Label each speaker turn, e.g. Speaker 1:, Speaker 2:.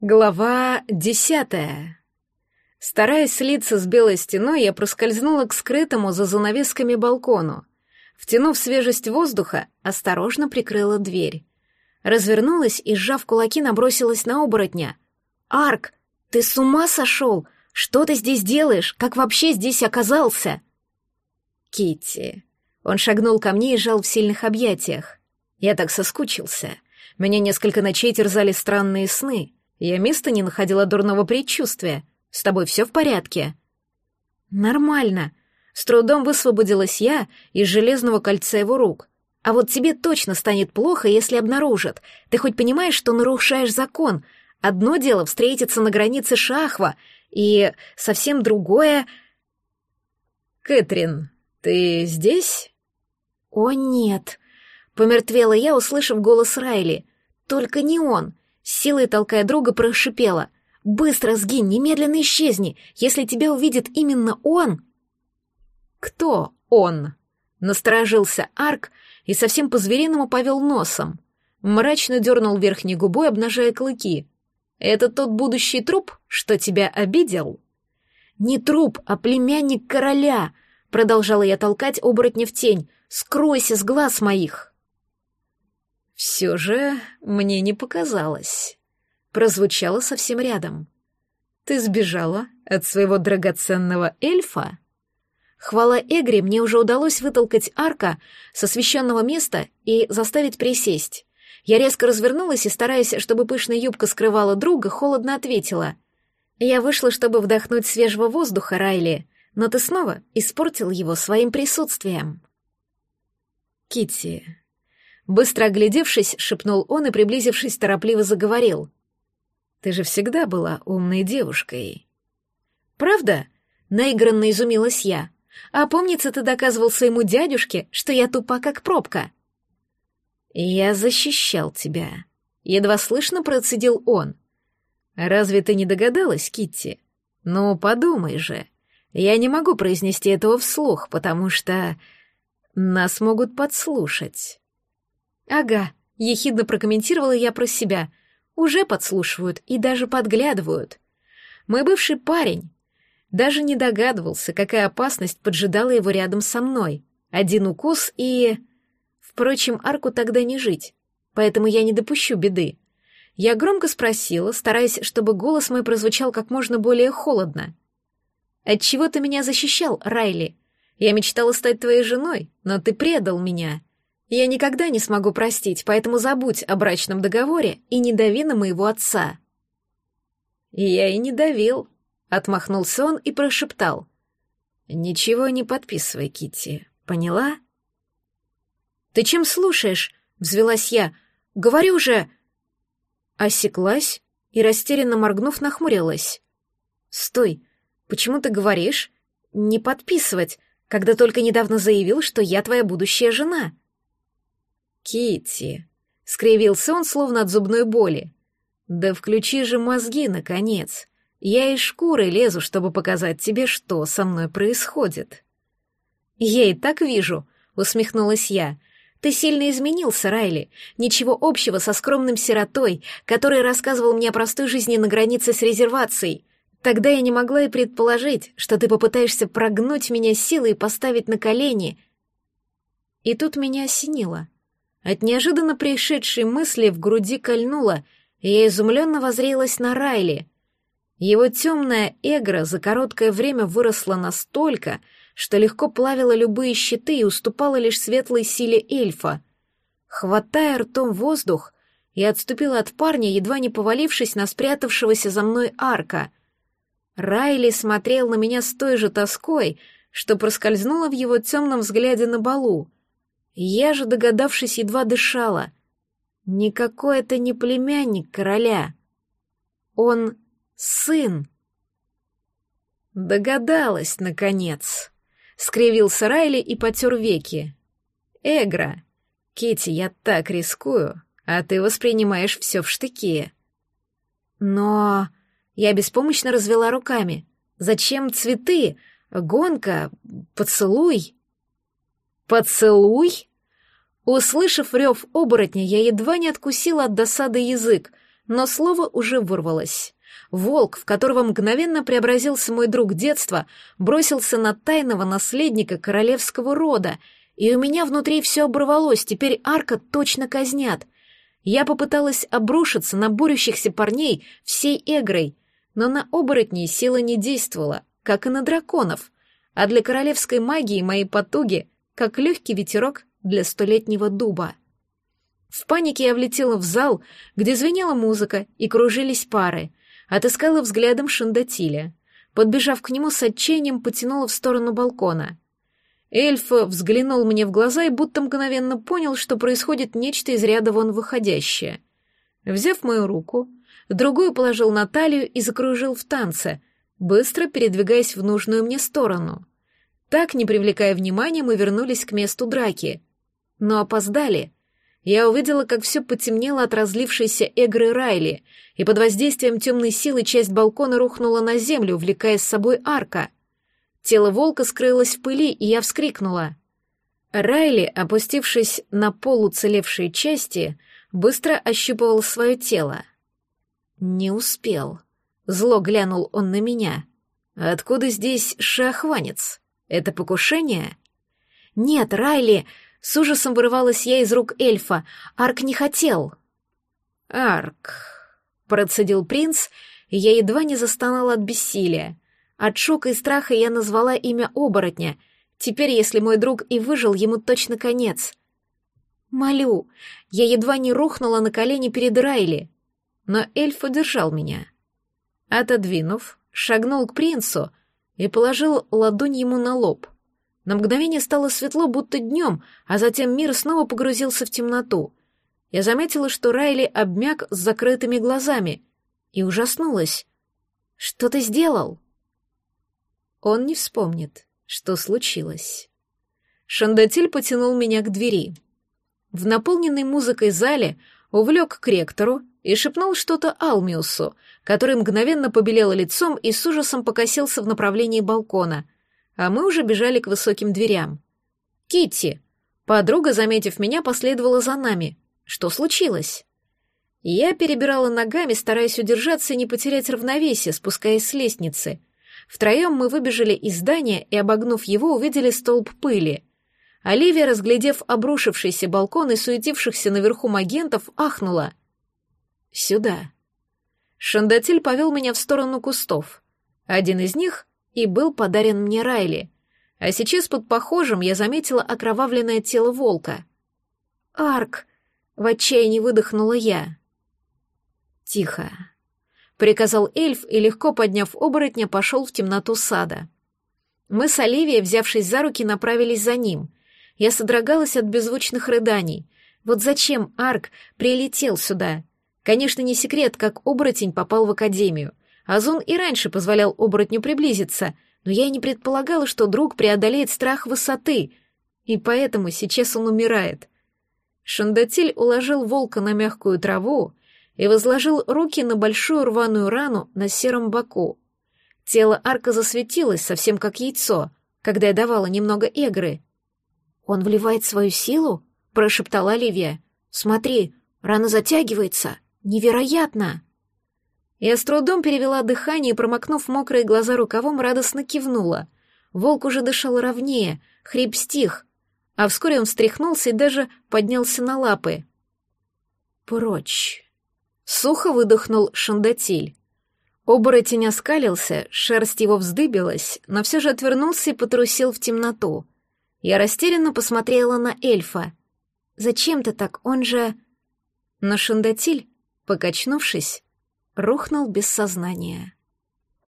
Speaker 1: Глава десятая. Стараясь слиться с белой стеной, я проскользнула к скрытому за занавесками балкону. Втянув свежесть воздуха, осторожно прикрыла дверь. Развернулась и, сжав кулаки, набросилась на оборотня. «Арк, ты с ума сошел? Что ты здесь делаешь? Как вообще здесь оказался?» Китти. Он шагнул ко мне и сжал в сильных объятиях. Я так соскучился. Меня несколько ночей терзали странные сны — я места не находила дурного предчувствия. С тобой все в порядке?» «Нормально». С трудом высвободилась я из железного кольца его рук. «А вот тебе точно станет плохо, если обнаружат. Ты хоть понимаешь, что нарушаешь закон? Одно дело встретиться на границе Шахва, и совсем другое...»
Speaker 2: «Кэтрин, ты здесь?»
Speaker 1: «О, нет!» — помертвела я, услышав голос Райли. «Только не он силой толкая друга, прошипела. «Быстро сгинь, немедленно исчезни! Если тебя увидит именно он...»
Speaker 2: «Кто он?»
Speaker 1: Насторожился Арк и совсем по-звериному повел носом. Мрачно дернул верхней губой, обнажая клыки. «Это тот будущий труп, что тебя обидел?» «Не труп, а племянник короля!» Продолжала я толкать оборотня в тень. «Скройся с глаз моих!»
Speaker 2: Все же мне не показалось. Прозвучало совсем рядом. Ты сбежала от своего драгоценного эльфа?
Speaker 1: Хвала Эгри, мне уже удалось вытолкать арка с освещенного места и заставить присесть. Я резко развернулась и, стараясь, чтобы пышная юбка скрывала друга, холодно ответила. «Я вышла, чтобы вдохнуть свежего воздуха, Райли, но ты снова испортил его своим присутствием».
Speaker 2: Китти, Быстро оглядевшись, шепнул он и, приблизившись, торопливо заговорил. «Ты же всегда была умной девушкой».
Speaker 1: «Правда?» — наигранно изумилась я. «А помнится, ты доказывал своему дядюшке, что я тупа, как пробка».
Speaker 2: «Я защищал тебя», — едва слышно процедил он. «Разве ты не догадалась, Китти? Ну, подумай же. Я не могу произнести этого вслух, потому что нас могут подслушать».
Speaker 1: «Ага», — ехидно прокомментировала я про себя. «Уже подслушивают и даже подглядывают. Мой бывший парень даже не догадывался, какая опасность поджидала его рядом со мной. Один укус и... Впрочем, Арку тогда не жить, поэтому я не допущу беды. Я громко спросила, стараясь, чтобы голос мой прозвучал как можно более холодно. «Отчего ты меня защищал, Райли? Я мечтала стать твоей женой, но ты предал меня. Я никогда не смогу простить, поэтому забудь о брачном договоре и не дави на моего отца».
Speaker 2: «Я и не давил», — отмахнулся он и прошептал. «Ничего не подписывай, Китти. поняла?»
Speaker 1: «Ты чем слушаешь?» — взвелась я. «Говорю же...» Осеклась и, растерянно моргнув, нахмурилась. «Стой, почему ты говоришь? Не подписывать, когда только недавно заявил, что я твоя будущая жена?»
Speaker 2: Китти, скривился он словно от зубной боли. Да включи же мозги наконец. Я из шкуры лезу, чтобы показать тебе, что со мной происходит.
Speaker 1: Я и так вижу, усмехнулась я. Ты сильно изменился, Райли. Ничего общего со скромным сиротой, который рассказывал мне о простой жизни на границе с резервацией. Тогда я не могла и предположить, что ты попытаешься прогнуть меня силой и поставить на колени. И тут меня осенило. От неожиданно пришедшей мысли в груди кольнуло, и я изумленно возрелась на Райли. Его темная эгра за короткое время выросла настолько, что легко плавила любые щиты и уступала лишь светлой силе эльфа. Хватая ртом воздух, я отступила от парня, едва не повалившись на спрятавшегося за мной арка. Райли смотрел на меня с той же тоской, что проскользнула в его темном взгляде на балу — я же, догадавшись, едва дышала. Никакой это не племянник короля. Он сын. Догадалась, наконец. Скривился Райли и потер веки. Эгра, Кити, я так рискую, а ты воспринимаешь все в штыки. Но... Я беспомощно развела руками. Зачем цветы? Гонка? Поцелуй? Поцелуй? Услышав рев оборотня, я едва не откусила от досады язык, но слово уже вырвалось. Волк, в которого мгновенно преобразился мой друг детства, бросился на тайного наследника королевского рода, и у меня внутри все оборвалось, теперь арка точно казнят. Я попыталась обрушиться на борющихся парней всей эгрой, но на оборотней сила не действовала, как и на драконов, а для королевской магии мои потуги — как легкий ветерок для столетнего дуба. В панике я влетела в зал, где звенела музыка и кружились пары, отыскала взглядом Шандатиля. Подбежав к нему с отчаянием, потянула в сторону балкона. Эльф взглянул мне в глаза и будто мгновенно понял, что происходит нечто из ряда вон выходящее. Взяв мою руку, другую положил на талию и закружил в танце, быстро передвигаясь в нужную мне сторону. Так, не привлекая внимания, мы вернулись к месту драки. Но опоздали — я увидела, как все потемнело от разлившейся эгры Райли, и под воздействием темной силы часть балкона рухнула на землю, увлекая с собой арка. Тело волка скрылось в пыли, и я вскрикнула. Райли, опустившись на пол уцелевшей части, быстро ощупывал свое тело. «Не успел». Зло глянул он на меня. «Откуда здесь шахванец? Это покушение?» «Нет, Райли!» С ужасом вырывалась я из рук эльфа. Арк не хотел. «Арк», — процедил принц, и я едва не застонала от бессилия. От шока и страха я назвала имя оборотня. Теперь, если мой друг и выжил, ему точно конец. «Молю», я едва не рухнула на колени перед Райли, но эльф удержал меня. Отодвинув, шагнул к принцу и положил ладонь ему на лоб — на мгновение стало светло, будто днем, а затем мир снова погрузился в темноту. Я заметила, что Райли обмяк с закрытыми глазами, и ужаснулась. «Что ты сделал?» Он не вспомнит, что случилось. Шандатиль потянул меня к двери. В наполненной музыкой зале увлек к ректору и шепнул что-то Алмиусу, который мгновенно побелел лицом и с ужасом покосился в направлении балкона — а мы уже бежали к высоким дверям. Китти, подруга, заметив меня, последовала за нами. Что случилось? Я перебирала ногами, стараясь удержаться и не потерять равновесие, спускаясь с лестницы. Втроем мы выбежали из здания и, обогнув его, увидели столб пыли. Оливия, разглядев обрушившийся балкон и суетившихся наверху магентов, ахнула. «Сюда». Шандатель повел меня в сторону кустов. Один из них и был подарен мне Райли. А сейчас под похожим я заметила окровавленное тело волка. «Арк!» — в отчаянии выдохнула я. «Тихо!» — приказал эльф и, легко подняв оборотня, пошел в темноту сада. Мы с Оливией, взявшись за руки, направились за ним. Я содрогалась от беззвучных рыданий. Вот зачем Арк прилетел сюда? Конечно, не секрет, как оборотень попал в академию. Азун и раньше позволял оборотню приблизиться, но я и не предполагала, что друг преодолеет страх высоты, и поэтому сейчас он умирает. Шандатиль уложил волка на мягкую траву и возложил руки на большую рваную рану на сером боку. Тело арка засветилось, совсем как яйцо, когда я давала немного эгры. «Он вливает свою силу?» — прошептала Оливия. «Смотри, рана затягивается. Невероятно!» Я с трудом перевела дыхание и, промокнув мокрые глаза рукавом, радостно кивнула. Волк уже дышал ровнее, хрип стих, а вскоре он встряхнулся и даже поднялся на лапы. «Прочь!» Сухо выдохнул Шандатиль. Оборотень оскалился, шерсть его вздыбилась, но все же отвернулся и потрусил в темноту. Я растерянно посмотрела на эльфа. «Зачем ты так? Он же...» Но Шандатиль, покачнувшись, рухнул без сознания.